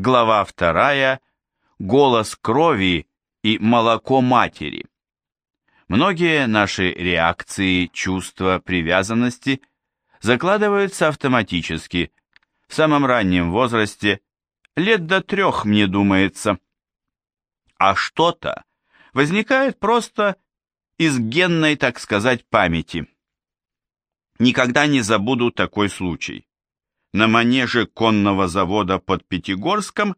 Глава вторая. Голос крови и молоко матери. Многие наши реакции, чувства, привязанности закладываются автоматически, в самом раннем возрасте, лет до трех, мне думается. А что-то возникает просто из генной, так сказать, памяти. Никогда не забуду такой случай. На манеже конного завода под Пятигорском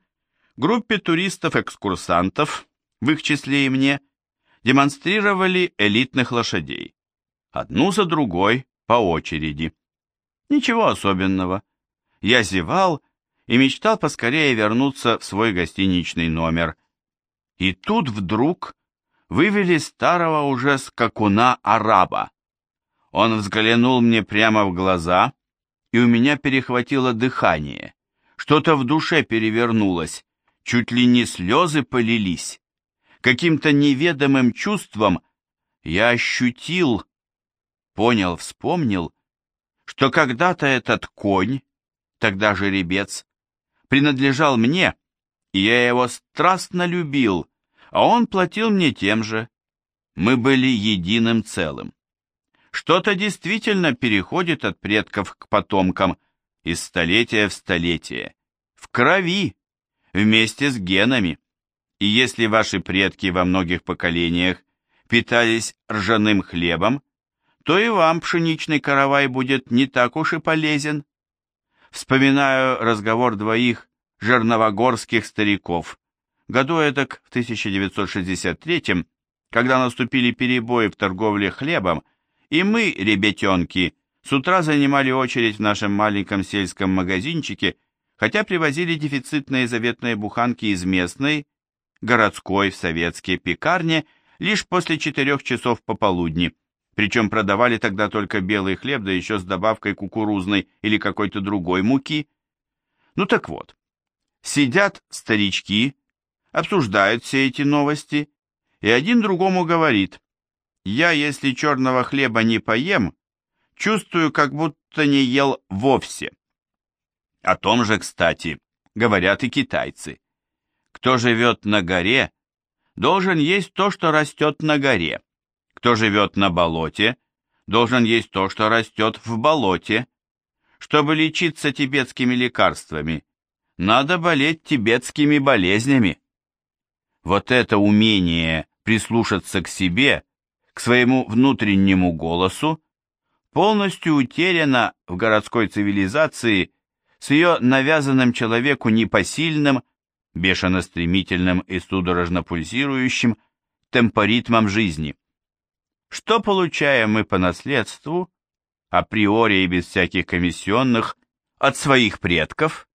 группе туристов-экскурсантов, в их числе и мне, демонстрировали элитных лошадей. Одну за другой, по очереди. Ничего особенного. Я зевал и мечтал поскорее вернуться в свой гостиничный номер. И тут вдруг вывели старого уже скакуна араба. Он взглянул мне прямо в глаза, и у меня перехватило дыхание. Что-то в душе перевернулось, чуть ли не слезы полились. Каким-то неведомым чувством я ощутил, понял, вспомнил, что когда-то этот конь, тогда жеребец, принадлежал мне, и я его страстно любил, а он платил мне тем же. Мы были единым целым. Что-то действительно переходит от предков к потомкам из столетия в столетие, в крови, вместе с генами. И если ваши предки во многих поколениях питались ржаным хлебом, то и вам пшеничный каравай будет не так уж и полезен. Вспоминаю разговор двоих жерновогорских стариков. Году эдак в 1963 когда наступили перебои в торговле хлебом, и мы, ребятенки, с утра занимали очередь в нашем маленьком сельском магазинчике, хотя привозили дефицитные заветные буханки из местной, городской в советские пекарни лишь после четырех часов пополудни, причем продавали тогда только белый хлеб, да еще с добавкой кукурузной или какой-то другой муки. Ну так вот, сидят старички, обсуждают все эти новости, и один другому говорит, я, если черного хлеба не поем, чувствую, как будто не ел вовсе. О том же, кстати, говорят и китайцы. Кто живет на горе, должен есть то, что растет на горе. Кто живет на болоте, должен есть то, что растет в болоте. Чтобы лечиться тибетскими лекарствами, надо болеть тибетскими болезнями. Вот это умение прислушаться к себе – к своему внутреннему голосу, полностью утеряна в городской цивилизации с ее навязанным человеку непосильным, бешено-стремительным и судорожно пульсирующим темпоритмом жизни. Что получаем мы по наследству, априори и без всяких комиссионных, от своих предков?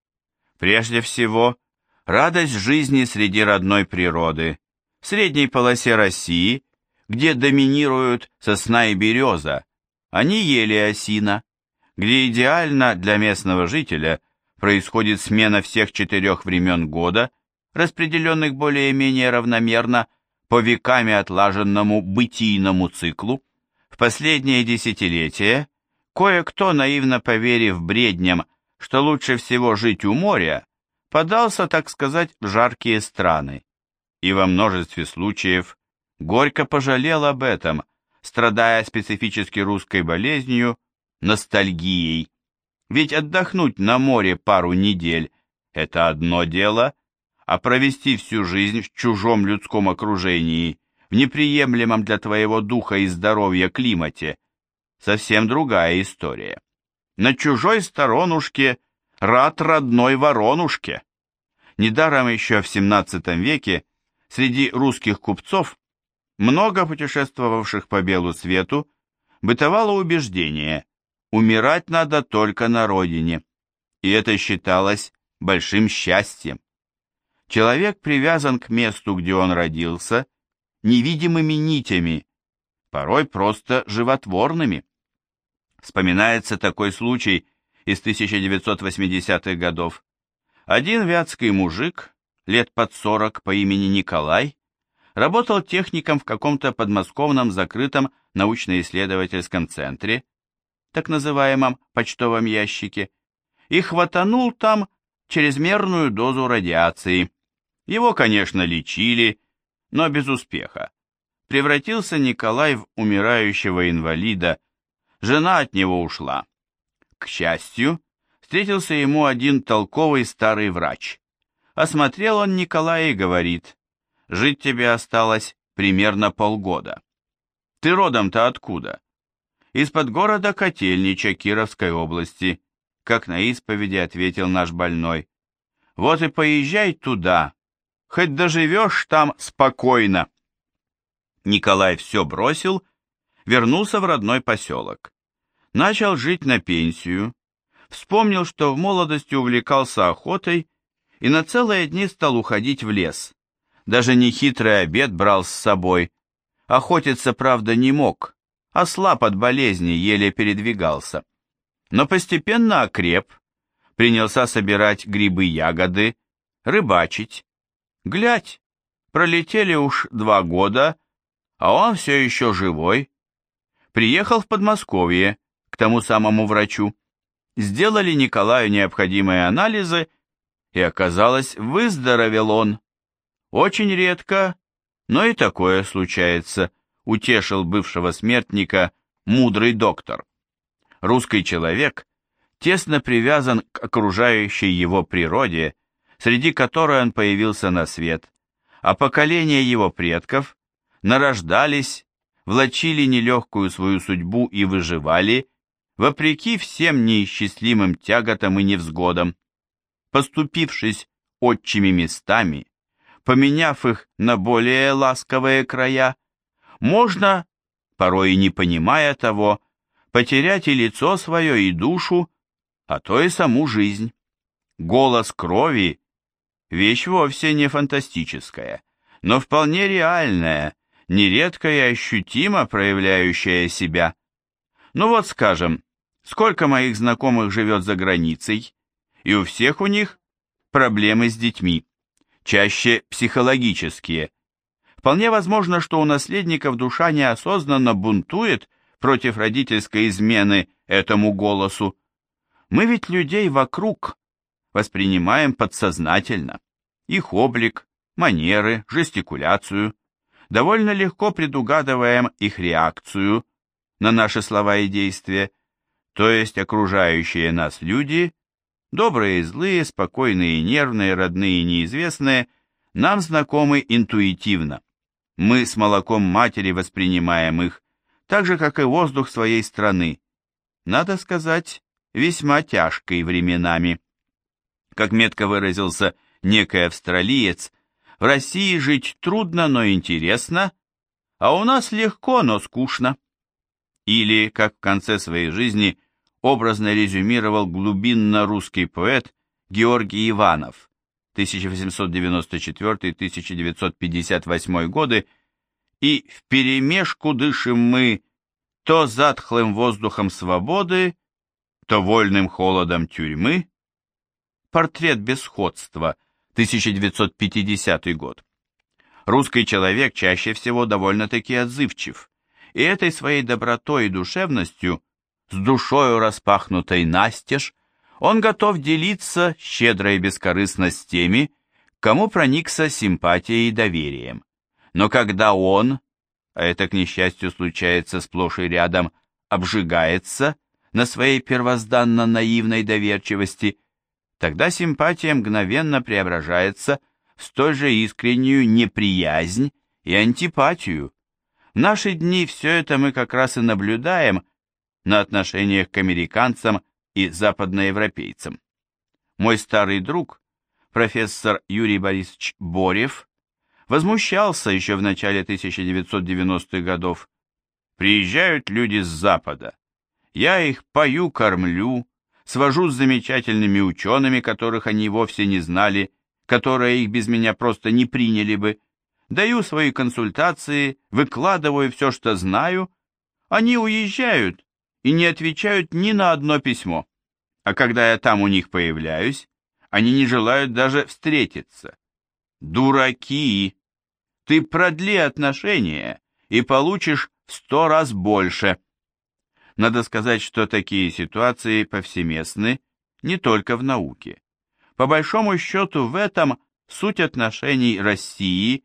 Прежде всего, радость жизни среди родной природы, средней полосе России – где доминируют сосна и береза, не ели осина, где идеально для местного жителя происходит смена всех четырех времен года, распределенных более-менее равномерно по веками отлаженному бытийному циклу, в последние десятилетия кое-кто, наивно поверив бредням, что лучше всего жить у моря, подался, так сказать, в жаркие страны, и во множестве случаев горько пожалел об этом, страдая специфически русской болезнью, ностальгией. Ведь отдохнуть на море пару недель – это одно дело, а провести всю жизнь в чужом людском окружении, в неприемлемом для твоего духа и здоровья климате – совсем другая история. На чужой сторонушке рад родной воронушке. Недаром еще в XVII веке среди русских купцов много путешествовавших по белу свету бытовало убеждение «умирать надо только на родине», и это считалось большим счастьем. Человек привязан к месту, где он родился, невидимыми нитями, порой просто животворными. Вспоминается такой случай из 1980-х годов. Один вятский мужик, лет под сорок, по имени Николай, работал техником в каком-то подмосковном закрытом научно-исследовательском центре, так называемом почтовом ящике, и хватанул там чрезмерную дозу радиации. Его, конечно, лечили, но без успеха. Превратился Николай в умирающего инвалида, жена от него ушла. К счастью, встретился ему один толковый старый врач. Осмотрел он Николая и говорит, «Жить тебе осталось примерно полгода. Ты родом-то откуда?» «Из-под города Котельнича Кировской области», как на исповеди ответил наш больной. «Вот и поезжай туда, хоть доживешь там спокойно». Николай все бросил, вернулся в родной поселок. Начал жить на пенсию, вспомнил, что в молодости увлекался охотой и на целые дни стал уходить в лес. Даже нехитрый обед брал с собой. Охотиться, правда, не мог, а слаб от болезни, еле передвигался. Но постепенно окреп, принялся собирать грибы-ягоды, рыбачить. Глядь, пролетели уж два года, а он все еще живой. Приехал в Подмосковье к тому самому врачу. Сделали Николаю необходимые анализы, и оказалось, выздоровел он. Очень редко, но и такое случается, утешил бывшего смертника мудрый доктор. Русский человек тесно привязан к окружающей его природе, среди которой он появился на свет, а поколения его предков нарождались, влачили нелегкую свою судьбу и выживали, вопреки всем неисчислимым тяготам и невзгодам. Поступившись отчими местами, поменяв их на более ласковые края, можно, порой и не понимая того, потерять и лицо свое, и душу, а то и саму жизнь. Голос крови – вещь вовсе не фантастическая, но вполне реальная, нередко и ощутимо проявляющая себя. Ну вот скажем, сколько моих знакомых живет за границей, и у всех у них проблемы с детьми чаще психологические. Вполне возможно, что у наследников душа неосознанно бунтует против родительской измены этому голосу. Мы ведь людей вокруг воспринимаем подсознательно. Их облик, манеры, жестикуляцию. Довольно легко предугадываем их реакцию на наши слова и действия, то есть окружающие нас люди Добрые и злые, спокойные и нервные, родные и неизвестные, нам знакомы интуитивно. Мы с молоком матери воспринимаем их, так же, как и воздух своей страны. Надо сказать, весьма тяжкой временами. Как метко выразился некий австралиец, в России жить трудно, но интересно, а у нас легко, но скучно. Или, как в конце своей жизни образно резюмировал глубинно-русский поэт Георгий Иванов 1894-1958 годы, и вперемешку дышим мы то затхлым воздухом свободы, то вольным холодом тюрьмы. Портрет бесходства, 1950 год. Русский человек чаще всего довольно-таки отзывчив, и этой своей добротой и душевностью – с душою распахнутой настежь, он готов делиться щедро и бескорыстно с теми, кому проникся симпатией и доверием. Но когда он, а это, к несчастью, случается сплошь и рядом, обжигается на своей первозданно наивной доверчивости, тогда симпатия мгновенно преображается в столь же искреннюю неприязнь и антипатию. В наши дни все это мы как раз и наблюдаем – на отношениях к американцам и западноевропейцам. Мой старый друг, профессор Юрий Борисович Борев, возмущался еще в начале 1990-х годов. Приезжают люди с Запада. Я их пою, кормлю, свожу с замечательными учеными, которых они вовсе не знали, которые их без меня просто не приняли бы, даю свои консультации, выкладываю все, что знаю, они уезжают, и не отвечают ни на одно письмо. А когда я там у них появляюсь, они не желают даже встретиться. Дураки! Ты продли отношения и получишь в сто раз больше. Надо сказать, что такие ситуации повсеместны не только в науке. По большому счету в этом суть отношений России,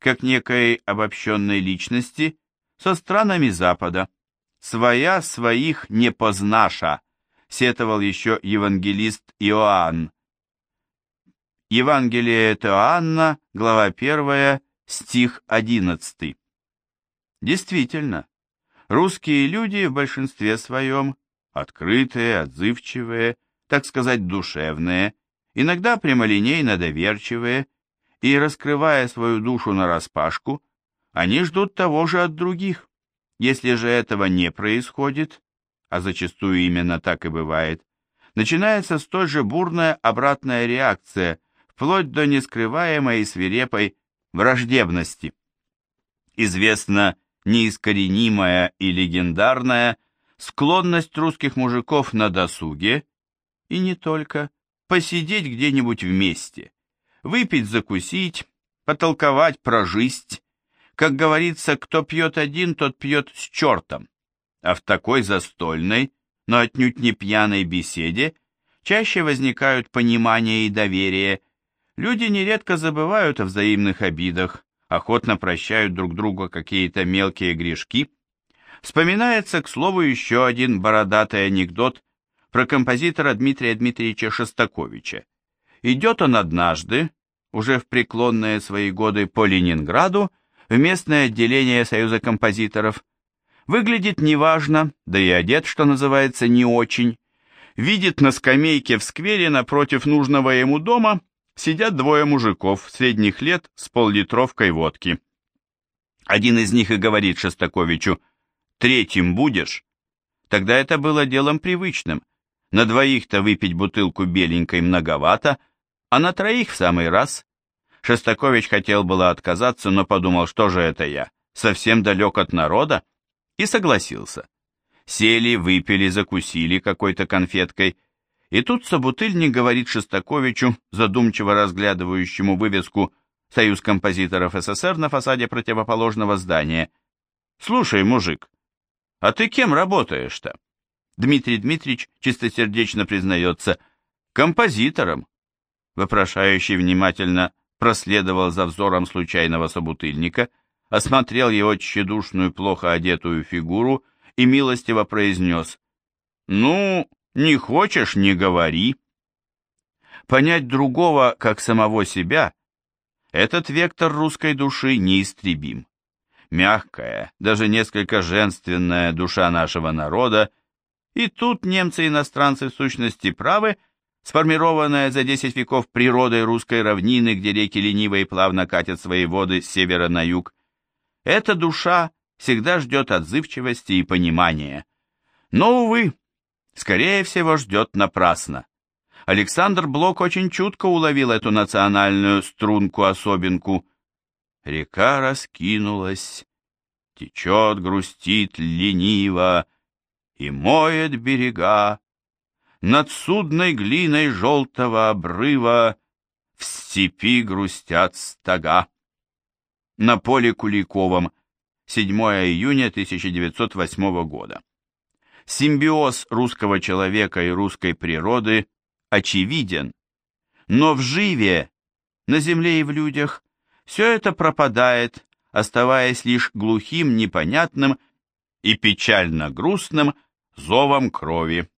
как некой обобщенной личности, со странами Запада. «Своя своих не познаша», сетовал еще евангелист Иоанн. Евангелие от Иоанна, глава 1, стих 11. Действительно, русские люди в большинстве своем открытые, отзывчивые, так сказать, душевные, иногда прямолинейно доверчивые, и, раскрывая свою душу нараспашку, они ждут того же от других. Если же этого не происходит, а зачастую именно так и бывает, начинается столь же бурная обратная реакция, вплоть до нескрываемой и свирепой враждебности. Известна неискоренимая и легендарная склонность русских мужиков на досуге, и не только, посидеть где-нибудь вместе, выпить, закусить, потолковать про жизнь. Как говорится, кто пьет один, тот пьет с чертом. А в такой застольной, но отнюдь не пьяной беседе чаще возникают понимание и доверие. Люди нередко забывают о взаимных обидах, охотно прощают друг другу какие-то мелкие грешки. Вспоминается, к слову, еще один бородатый анекдот про композитора Дмитрия Дмитриевича Шостаковича. Идет он однажды, уже в преклонные свои годы по Ленинграду, в местное отделение Союза композиторов. Выглядит неважно, да и одет, что называется, не очень. Видит на скамейке в сквере напротив нужного ему дома сидят двое мужиков средних лет с поллитровкой водки. Один из них и говорит Шостаковичу, «Третьим будешь?» Тогда это было делом привычным. На двоих-то выпить бутылку беленькой многовато, а на троих в самый раз. Шостакович хотел было отказаться, но подумал, что же это я, совсем далек от народа, и согласился. Сели, выпили, закусили какой-то конфеткой, и тут собутыльник говорит Шостаковичу, задумчиво разглядывающему вывеску «Союз композиторов СССР» на фасаде противоположного здания. «Слушай, мужик, а ты кем работаешь-то?» Дмитрий Дмитриевич чистосердечно признается «композитором». Вопрошающий внимательно проследовал за взором случайного собутыльника, осмотрел его тщедушную, плохо одетую фигуру и милостиво произнес «Ну, не хочешь, не говори. Понять другого, как самого себя, этот вектор русской души неистребим. Мягкая, даже несколько женственная душа нашего народа, и тут немцы-иностранцы в сущности правы, сформированная за десять веков природой русской равнины, где реки лениво и плавно катят свои воды с севера на юг, эта душа всегда ждет отзывчивости и понимания. Но, увы, скорее всего, ждет напрасно. Александр Блок очень чутко уловил эту национальную струнку-особенку. Река раскинулась, течет, грустит лениво и моет берега. Над судной глиной желтого обрыва в степи грустят стога. На поле Куликовом, 7 июня 1908 года. Симбиоз русского человека и русской природы очевиден, но в живе, на земле и в людях, все это пропадает, оставаясь лишь глухим, непонятным и печально грустным зовом крови.